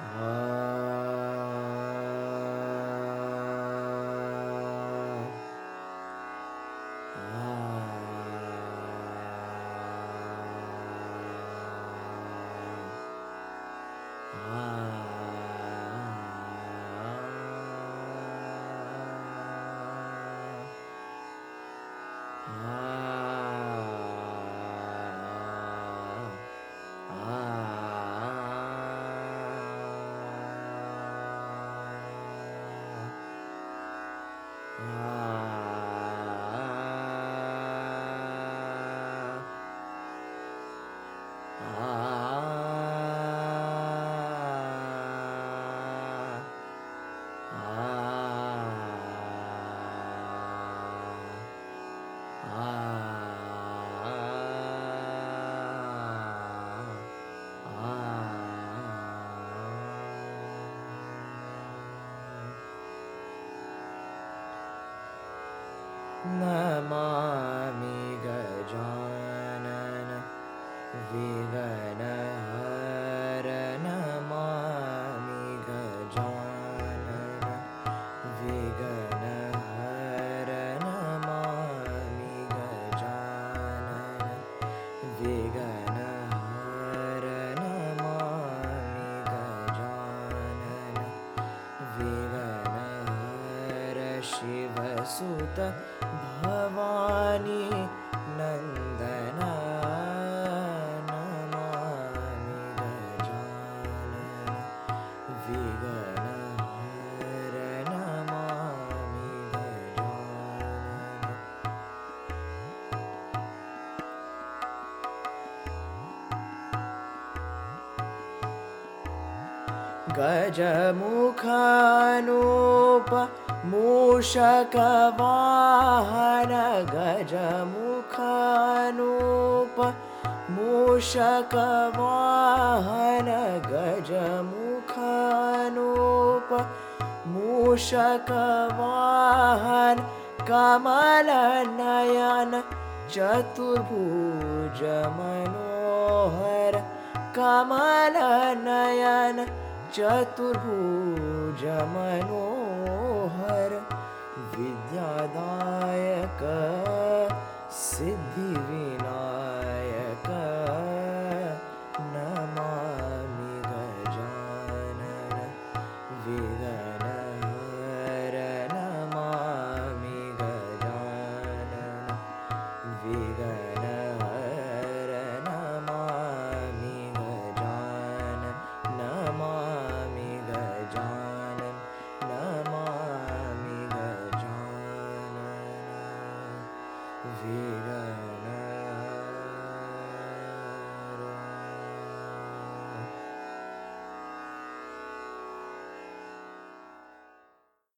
Ah. Namami Gajanan Vighnahar शिवसुत Bhavani Nandan Namami Gajanan Vighnahar Namami Gajanan गजमुखानूप मूषकवाहन गजमुखानूप मूषकवाहन गजमुखानूप मूषकवाहन Kamalnayan Chaturbhuj Manohar Manohar विद्यादायक Siddhivinayak Namami Gajanan Vighnahar Namami Gajanan Vighnahar